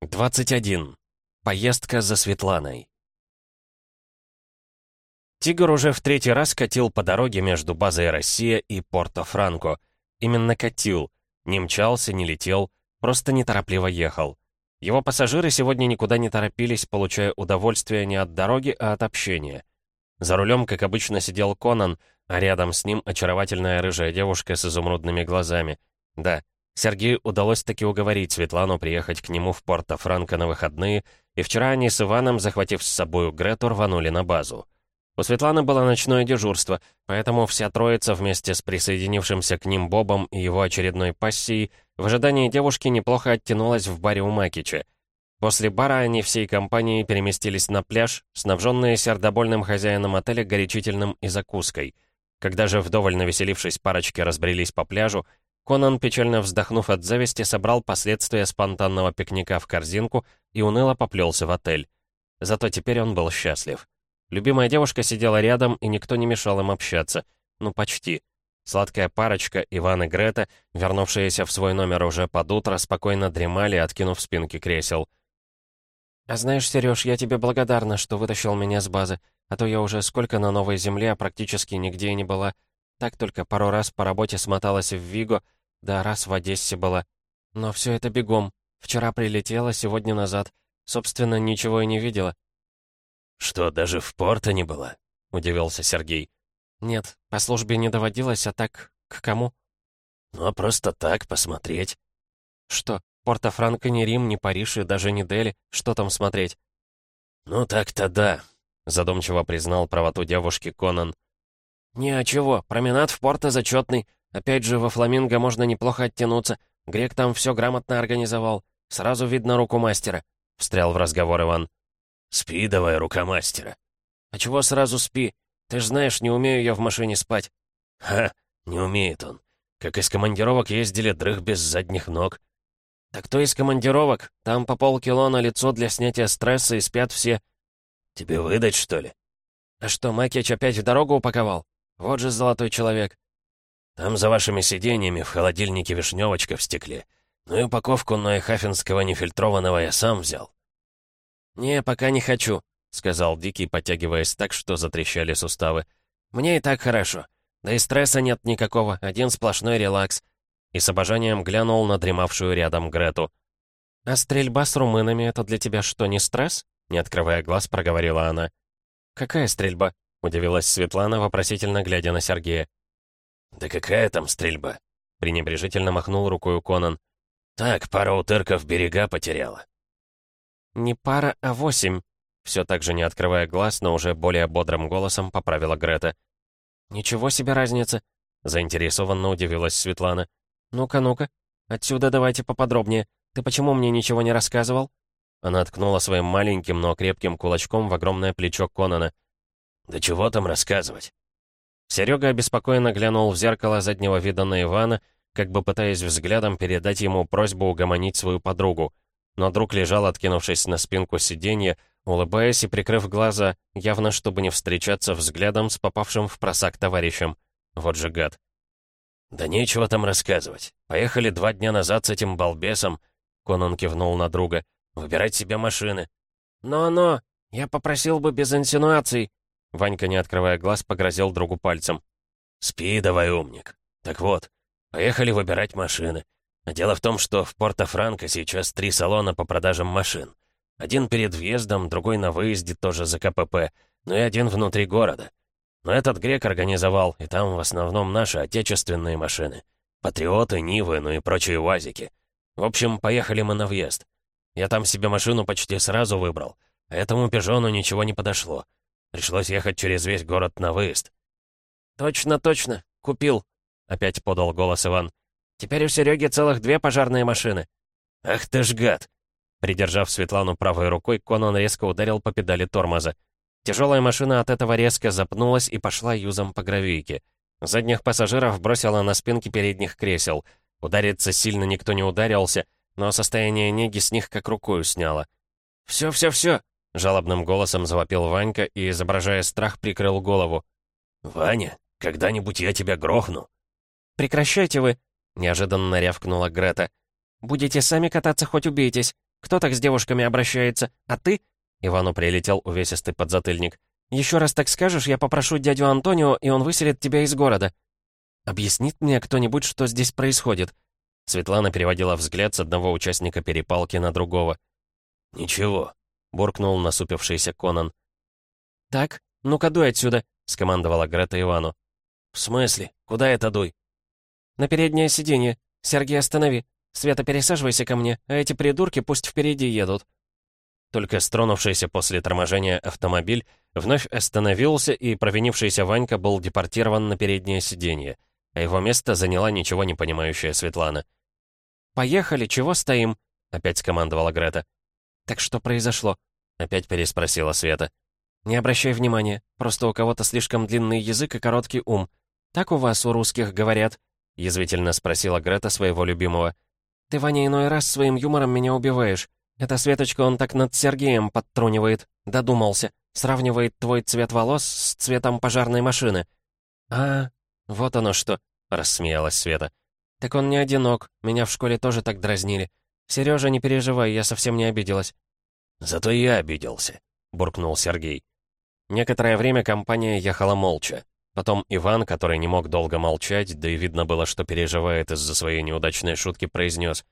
21. Поездка за Светланой. «Тигр» уже в третий раз катил по дороге между базой «Россия» и Порто-Франко. Именно катил. Не мчался, не летел, просто неторопливо ехал. Его пассажиры сегодня никуда не торопились, получая удовольствие не от дороги, а от общения. За рулем, как обычно, сидел Конан, а рядом с ним очаровательная рыжая девушка с изумрудными глазами. Да, Сергею удалось таки уговорить Светлану приехать к нему в Порто-Франко на выходные, и вчера они с Иваном, захватив с собой Грету, рванули на базу. У Светланы было ночное дежурство, поэтому вся троица вместе с присоединившимся к ним Бобом и его очередной пассией в ожидании девушки неплохо оттянулась в баре у Макича. После бара они всей компанией переместились на пляж, снабженные сердобольным хозяином отеля горячительным и закуской. Когда же вдоволь навеселившись парочки разбрелись по пляжу, Конан, печально вздохнув от зависти, собрал последствия спонтанного пикника в корзинку и уныло поплелся в отель. Зато теперь он был счастлив. Любимая девушка сидела рядом, и никто не мешал им общаться. Ну, почти. Сладкая парочка, Иван и Грета, вернувшиеся в свой номер уже под утро, спокойно дремали, откинув спинки кресел. «А знаешь, Сереж, я тебе благодарна, что вытащил меня с базы, а то я уже сколько на новой земле, а практически нигде и не была. Так только пару раз по работе смоталась в Виго, да, раз в Одессе была. Но все это бегом. Вчера прилетела, сегодня назад. Собственно, ничего и не видела. «Что, даже в порта не была?» — удивился Сергей. «Нет, по службе не доводилось, а так, к кому?» «Ну, а просто так, посмотреть». «Что, Порто-Франко не Рим, не Париж и даже не Дели? Что там смотреть?» «Ну, так-то да», — задумчиво признал правоту девушки Конан. «Не, а чего, променад в Порто зачетный. Опять же, во Фламинго можно неплохо оттянуться. Грек там все грамотно организовал. Сразу видно руку мастера», — встрял в разговор Иван. «Спи давай, рука мастера». «А чего сразу спи? Ты ж знаешь, не умею я в машине спать». «Ха, не умеет он. Как из командировок ездили дрых без задних ног». «Так кто из командировок? Там по полкило на лицо для снятия стресса и спят все». «Тебе выдать, что ли?» «А что, Макич опять в дорогу упаковал? Вот же золотой человек». Там за вашими сиденьями в холодильнике вишневочка в стекле. Ну и упаковку Нойхафенского нефильтрованного я сам взял». «Не, пока не хочу», — сказал Дикий, подтягиваясь так, что затрещали суставы. «Мне и так хорошо. Да и стресса нет никакого, один сплошной релакс». И с обожанием глянул на дремавшую рядом Грету. «А стрельба с румынами — это для тебя что, не стресс?» Не открывая глаз, проговорила она. «Какая стрельба?» — удивилась Светлана, вопросительно глядя на Сергея. «Да какая там стрельба?» — пренебрежительно махнул рукой Конан. «Так, пара утырков берега потеряла». «Не пара, а восемь», — все так же не открывая глаз, но уже более бодрым голосом поправила Грета. «Ничего себе разница», — заинтересованно удивилась Светлана. «Ну-ка, ну-ка, отсюда давайте поподробнее. Ты почему мне ничего не рассказывал?» Она ткнула своим маленьким, но крепким кулачком в огромное плечо Конана. «Да чего там рассказывать? Серега обеспокоенно глянул в зеркало заднего вида на Ивана, как бы пытаясь взглядом передать ему просьбу угомонить свою подругу. Но друг лежал, откинувшись на спинку сиденья, улыбаясь и прикрыв глаза, явно чтобы не встречаться взглядом с попавшим в просак товарищем. Вот же гад. «Да нечего там рассказывать. Поехали два дня назад с этим балбесом», — Конан кивнул на друга, — «выбирать себе машины». «Но-но, я попросил бы без инсинуаций», Ванька, не открывая глаз, погрозил другу пальцем. «Спи давай, умник. Так вот, поехали выбирать машины. А дело в том, что в Порто-Франко сейчас три салона по продажам машин. Один перед въездом, другой на выезде тоже за КПП, ну и один внутри города. Но этот грек организовал, и там в основном наши отечественные машины. Патриоты, Нивы, ну и прочие УАЗики. В общем, поехали мы на въезд. Я там себе машину почти сразу выбрал, а этому пижону ничего не подошло. Пришлось ехать через весь город на выезд. «Точно, точно. Купил», — опять подал голос Иван. «Теперь у Сереги целых две пожарные машины». «Ах ты ж гад!» Придержав Светлану правой рукой, Конан резко ударил по педали тормоза. Тяжелая машина от этого резко запнулась и пошла юзом по гравийке. Задних пассажиров бросила на спинки передних кресел. Удариться сильно никто не ударился, но состояние неги с них как рукою сняло. «Все, все, все!» Жалобным голосом завопил Ванька и, изображая страх, прикрыл голову. «Ваня, когда-нибудь я тебя грохну!» «Прекращайте вы!» — неожиданно рявкнула Грета. «Будете сами кататься, хоть убейтесь. Кто так с девушками обращается? А ты?» Ивану прилетел увесистый подзатыльник. «Еще раз так скажешь, я попрошу дядю Антонио, и он выселит тебя из города». «Объяснит мне кто-нибудь, что здесь происходит?» Светлана переводила взгляд с одного участника перепалки на другого. «Ничего», — буркнул насупившийся Конан. «Так, ну-ка дуй отсюда», — скомандовала Грета Ивану. «В смысле? Куда это дуй?» «На переднее сиденье. Сергей, останови. Света, пересаживайся ко мне, а эти придурки пусть впереди едут». Только стронувшийся после торможения автомобиль вновь остановился, и провинившийся Ванька был депортирован на переднее сиденье, а его место заняла ничего не понимающая Светлана. «Поехали, чего стоим?» — опять скомандовала Грета. «Так что произошло?» — опять переспросила Света. «Не обращай внимания, просто у кого-то слишком длинный язык и короткий ум. Так у вас, у русских, говорят?» — язвительно спросила Грета своего любимого. «Ты, Ваня, иной раз своим юмором меня убиваешь. Эта Светочка он так над Сергеем подтрунивает. Додумался. Сравнивает твой цвет волос с цветом пожарной машины». «А, вот оно что», — рассмеялась Света. «Так он не одинок. Меня в школе тоже так дразнили. Сережа, не переживай, я совсем не обиделась». «Зато я обиделся», — буркнул Сергей. Некоторое время компания ехала молча. Потом Иван, который не мог долго молчать, да и видно было, что переживает из-за своей неудачной шутки, произнес.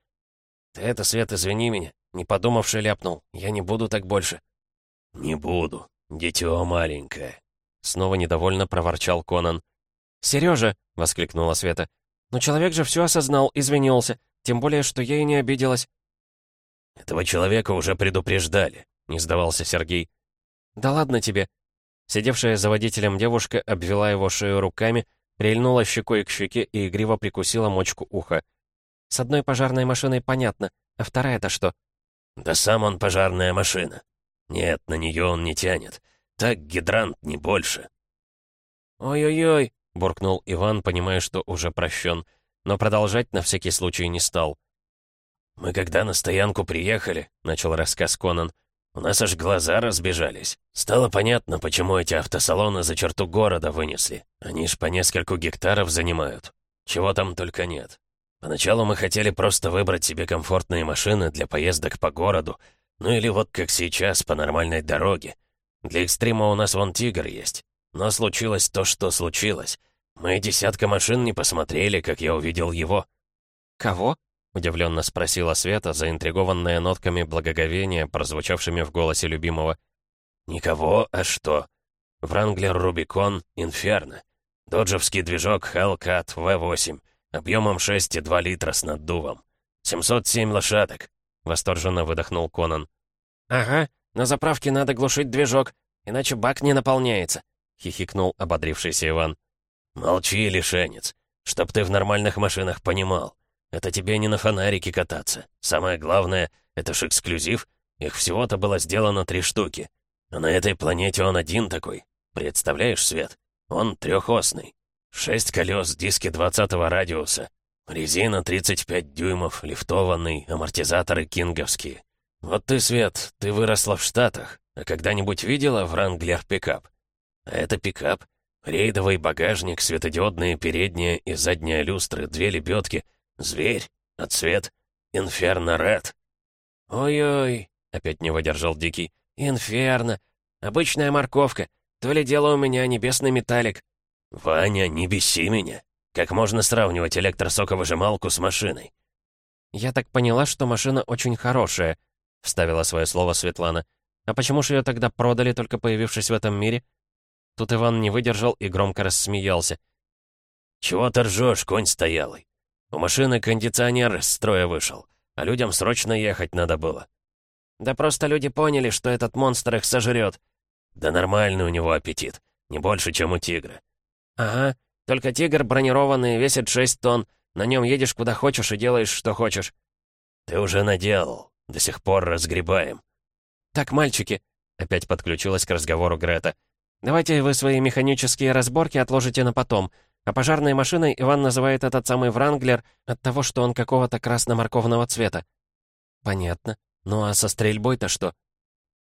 «Ты это, Свет, извини меня. Не подумавши ляпнул. Я не буду так больше». «Не буду. Дитё маленькое». Снова недовольно проворчал Конан. «Сережа!» — воскликнула Света. «Но человек же все осознал, извинился. Тем более, что я и не обиделась». «Этого человека уже предупреждали», — не сдавался Сергей. «Да ладно тебе». Сидевшая за водителем девушка обвела его шею руками, прильнула щекой к щеке и игриво прикусила мочку уха. «С одной пожарной машиной понятно, а вторая-то что?» «Да сам он пожарная машина. Нет, на нее он не тянет. Так гидрант, не больше». «Ой-ой-ой», — буркнул Иван, понимая, что уже прощен, но продолжать на всякий случай не стал. «Мы когда на стоянку приехали», — начал рассказ Конан, «у нас аж глаза разбежались. Стало понятно, почему эти автосалоны за черту города вынесли. Они ж по нескольку гектаров занимают. Чего там только нет. Поначалу мы хотели просто выбрать себе комфортные машины для поездок по городу, ну или вот как сейчас, по нормальной дороге. Для экстрима у нас вон «Тигр» есть. Но случилось то, что случилось. Мы десятка машин не посмотрели, как я увидел его». «Кого?» — удивленно спросила Света, заинтригованная нотками благоговения, прозвучавшими в голосе любимого. «Никого, а что? Вранглер Рубикон Инферно. Доджевский движок Hellcat V8. Объемом 6,2 литра с наддувом. 707 лошадок», — восторженно выдохнул Конан. «Ага, на заправке надо глушить движок, иначе бак не наполняется», — хихикнул ободрившийся Иван. «Молчи, лишенец. Чтоб ты в нормальных машинах понимал. Это тебе не на фонарике кататься. Самое главное, это ж эксклюзив. Их всего-то было сделано три штуки. А на этой планете он один такой. Представляешь, Свет? Он трехосный. Шесть колес, диски 20 радиуса. Резина 35 дюймов, лифтованный, амортизаторы кинговские. Вот ты, Свет, ты выросла в Штатах. А когда-нибудь видела Вранглер пикап? А это пикап — Рейдовый багажник, светодиодные передние и задние люстры, две лебедки, зверь, отцвет, инферно ред. «Ой-ой», — опять не выдержал Дикий, — «инферно. Обычная морковка. То ли дело у меня небесный металлик». «Ваня, не беси меня. Как можно сравнивать электросоковыжималку с машиной?» «Я так поняла, что машина очень хорошая», — вставила свое слово Светлана. «А почему же ее тогда продали, только появившись в этом мире?» Тут Иван не выдержал и громко рассмеялся. «Чего ты ржешь, конь стоялый? У машины кондиционер из строя вышел, а людям срочно ехать надо было». «Да просто люди поняли, что этот монстр их сожрет». «Да нормальный у него аппетит, не больше, чем у тигра». «Ага, только тигр бронированный, весит 6 тонн, на нем едешь куда хочешь и делаешь, что хочешь». «Ты уже наделал, до сих пор разгребаем». «Так, мальчики», — опять подключилась к разговору Грета, Давайте вы свои механические разборки отложите на потом. А пожарной машиной Иван называет этот самый Вранглер от того, что он какого-то красно-морковного цвета. Понятно. Ну а со стрельбой-то что?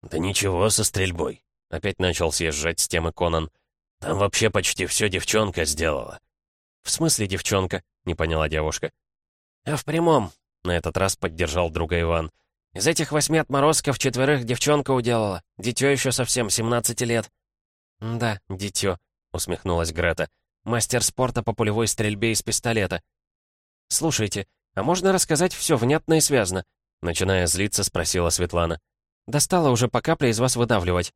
Да ничего со стрельбой. Опять начал съезжать с темы Конан. Там вообще почти все девчонка сделала. В смысле девчонка? Не поняла девушка. А в прямом. На этот раз поддержал друга Иван. Из этих восьми отморозков четверых девчонка уделала. Дитё еще совсем, 17 лет». «Да, дитё», — усмехнулась Грета. «Мастер спорта по пулевой стрельбе из пистолета». «Слушайте, а можно рассказать все внятно и связно?» Начиная злиться, спросила Светлана. «Достало уже по капле из вас выдавливать».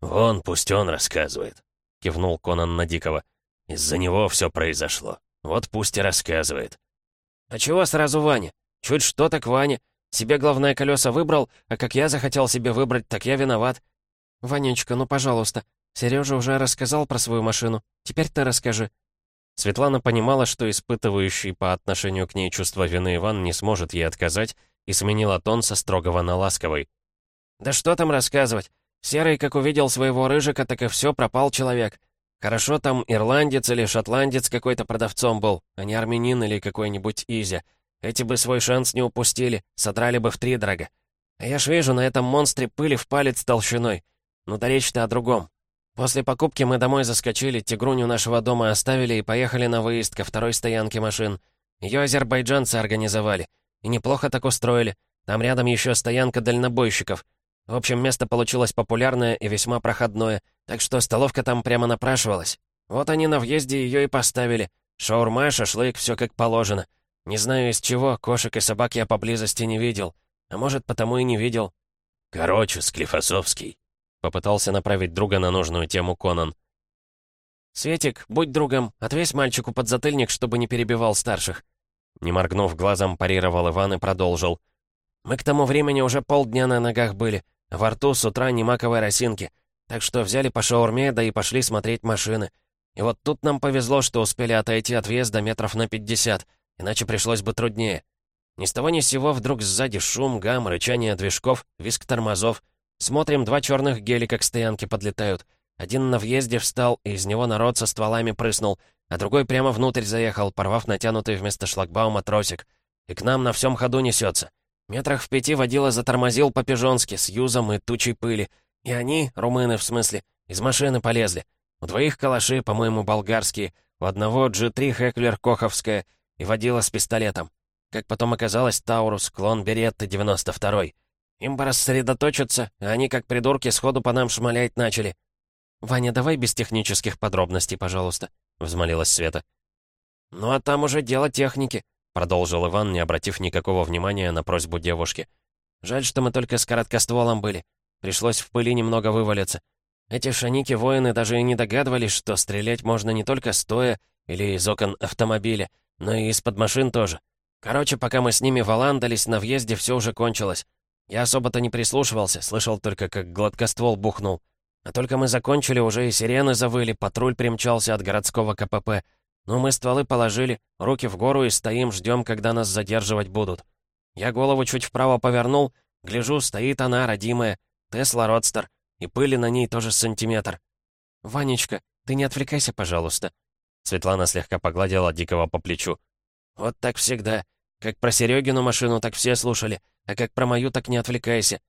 «Вон, пусть он рассказывает», — кивнул Конан на Дикого. «Из-за него все произошло. Вот пусть и рассказывает». «А чего сразу Ваня? Чуть что так Ваня. Себе главное колеса выбрал, а как я захотел себе выбрать, так я виноват». «Ванечка, ну пожалуйста. Сережа уже рассказал про свою машину. Теперь ты расскажи». Светлана понимала, что испытывающий по отношению к ней чувство вины Иван не сможет ей отказать, и сменила тон со строгого на ласковый. «Да что там рассказывать? Серый, как увидел своего рыжика, так и все, пропал человек. Хорошо там ирландец или шотландец какой-то продавцом был, а не армянин или какой-нибудь Изя. Эти бы свой шанс не упустили, содрали бы в три дорога. А я ж вижу на этом монстре пыли в палец толщиной. Ну да речь-то о другом. После покупки мы домой заскочили, тигруню нашего дома оставили и поехали на выезд ко второй стоянке машин. Ее азербайджанцы организовали. И неплохо так устроили. Там рядом еще стоянка дальнобойщиков. В общем, место получилось популярное и весьма проходное, так что столовка там прямо напрашивалась. Вот они на въезде ее и поставили. Шаурма, шашлык, все как положено. Не знаю из чего, кошек и собак я поблизости не видел. А может, потому и не видел. Короче, Склифосовский. Попытался направить друга на нужную тему Конан. «Светик, будь другом, отвесь мальчику подзатыльник, чтобы не перебивал старших». Не моргнув глазом, парировал Иван и продолжил. «Мы к тому времени уже полдня на ногах были. Во рту с утра не маковой росинки. Так что взяли по шаурме, да и пошли смотреть машины. И вот тут нам повезло, что успели отойти от въезда метров на пятьдесят, иначе пришлось бы труднее. Ни с того ни с сего вдруг сзади шум, гам, рычание движков, виск тормозов. Смотрим, два черных гелика к стоянке подлетают. Один на въезде встал, и из него народ со стволами прыснул, а другой прямо внутрь заехал, порвав натянутый вместо шлагбаума тросик. И к нам на всем ходу несется. Метрах в пяти водила затормозил по-пижонски, с юзом и тучей пыли. И они, румыны в смысле, из машины полезли. У двоих калаши, по-моему, болгарские, у одного G3 Хеклер Коховская и водила с пистолетом. Как потом оказалось, Таурус, клон Беретты 92-й. Им бы рассредоточиться, а они, как придурки, сходу по нам шмалять начали. «Ваня, давай без технических подробностей, пожалуйста», — взмолилась Света. «Ну а там уже дело техники», — продолжил Иван, не обратив никакого внимания на просьбу девушки. «Жаль, что мы только с короткостволом были. Пришлось в пыли немного вывалиться. Эти шаники-воины даже и не догадывались, что стрелять можно не только стоя или из окон автомобиля, но и из-под машин тоже. Короче, пока мы с ними валандались, на въезде все уже кончилось. Я особо-то не прислушивался, слышал только, как гладкоствол бухнул. А только мы закончили, уже и сирены завыли, патруль примчался от городского КПП. Ну, мы стволы положили, руки в гору и стоим, ждем, когда нас задерживать будут. Я голову чуть вправо повернул, гляжу, стоит она, родимая, Тесла Родстер, и пыли на ней тоже сантиметр. «Ванечка, ты не отвлекайся, пожалуйста». Светлана слегка погладила Дикого по плечу. «Вот так всегда. Как про Серегину машину, так все слушали, а как про мою, так не отвлекайся».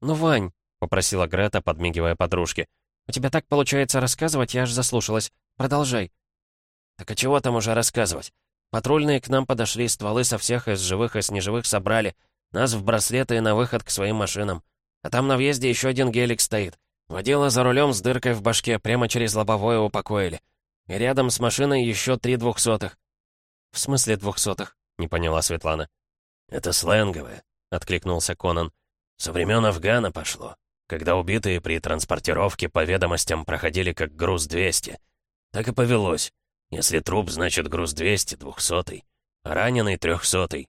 «Ну, Вань, попросила Грета, подмигивая подружке. «У тебя так получается рассказывать, я аж заслушалась. Продолжай». «Так а чего там уже рассказывать? Патрульные к нам подошли, стволы со всех из живых и с неживых собрали. Нас в браслеты и на выход к своим машинам. А там на въезде еще один гелик стоит. Водила за рулем с дыркой в башке, прямо через лобовое упокоили. И рядом с машиной еще три двухсотых». «В смысле двухсотых?» — не поняла Светлана. «Это сленговое», — откликнулся Конан. «Со времен Афгана пошло когда убитые при транспортировке по ведомостям проходили как груз 200. Так и повелось. Если труп, значит груз 200, 200 а раненый 300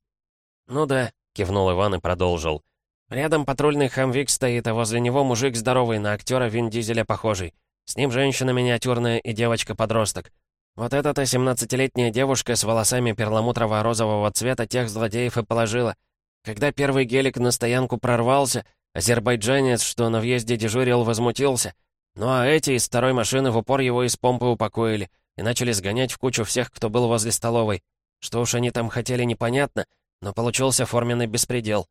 «Ну да», — кивнул Иван и продолжил. «Рядом патрульный хамвик стоит, а возле него мужик здоровый, на актера Вин Дизеля похожий. С ним женщина миниатюрная и девочка-подросток. Вот эта-то 17-летняя девушка с волосами перламутрово-розового цвета тех злодеев и положила. Когда первый гелик на стоянку прорвался, Азербайджанец, что на въезде дежурил, возмутился. Ну а эти из второй машины в упор его из помпы упокоили и начали сгонять в кучу всех, кто был возле столовой. Что уж они там хотели, непонятно, но получился форменный беспредел.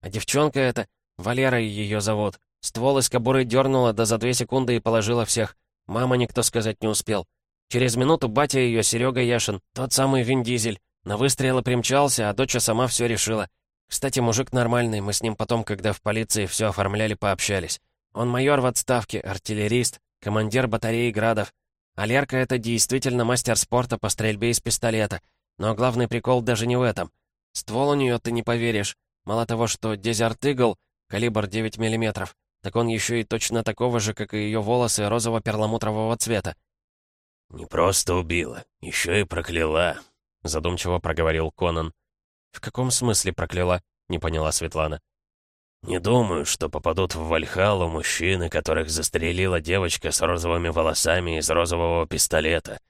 А девчонка эта, Валера ее зовут, ствол из кобуры дернула, да за две секунды и положила всех. Мама никто сказать не успел. Через минуту батя ее, Серега Яшин, тот самый Вин Дизель, на выстрелы примчался, а доча сама все решила. Кстати, мужик нормальный, мы с ним потом, когда в полиции все оформляли, пообщались. Он майор в отставке, артиллерист, командир батареи градов. А Лерка — это действительно мастер спорта по стрельбе из пистолета. Но главный прикол даже не в этом. Ствол у нее ты не поверишь. Мало того, что Desert Eagle, калибр 9 мм, так он еще и точно такого же, как и ее волосы розово-перламутрового цвета. «Не просто убила, еще и прокляла», — задумчиво проговорил Конан. «В каком смысле прокляла?» — не поняла Светлана. «Не думаю, что попадут в Вальхалу мужчины, которых застрелила девочка с розовыми волосами из розового пистолета».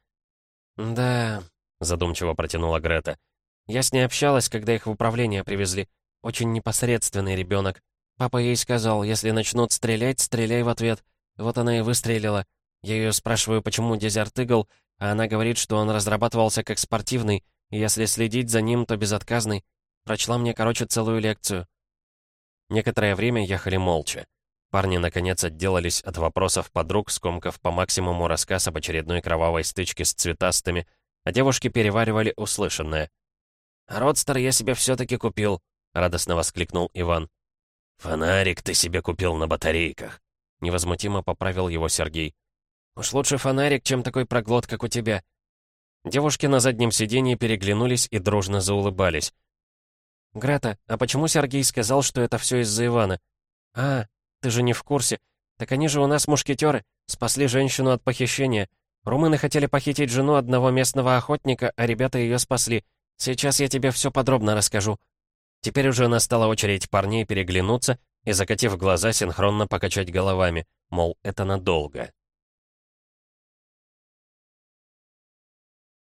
«Да», — задумчиво протянула Грета. «Я с ней общалась, когда их в управление привезли. Очень непосредственный ребенок. Папа ей сказал, если начнут стрелять, стреляй в ответ. Вот она и выстрелила. Я ее спрашиваю, почему Eagle, а она говорит, что он разрабатывался как спортивный, если следить за ним, то безотказный. Прочла мне, короче, целую лекцию». Некоторое время ехали молча. Парни, наконец, отделались от вопросов подруг, скомкав по максимуму рассказ об очередной кровавой стычке с цветастыми, а девушки переваривали услышанное. «Родстер я себе все-таки купил», — радостно воскликнул Иван. «Фонарик ты себе купил на батарейках», — невозмутимо поправил его Сергей. «Уж лучше фонарик, чем такой проглот, как у тебя». Девушки на заднем сиденье переглянулись и дружно заулыбались. «Грета, а почему Сергей сказал, что это все из-за Ивана?» «А, ты же не в курсе. Так они же у нас мушкетеры, спасли женщину от похищения. Румыны хотели похитить жену одного местного охотника, а ребята ее спасли. Сейчас я тебе все подробно расскажу». Теперь уже настала очередь парней переглянуться и, закатив глаза, синхронно покачать головами, мол, это надолго.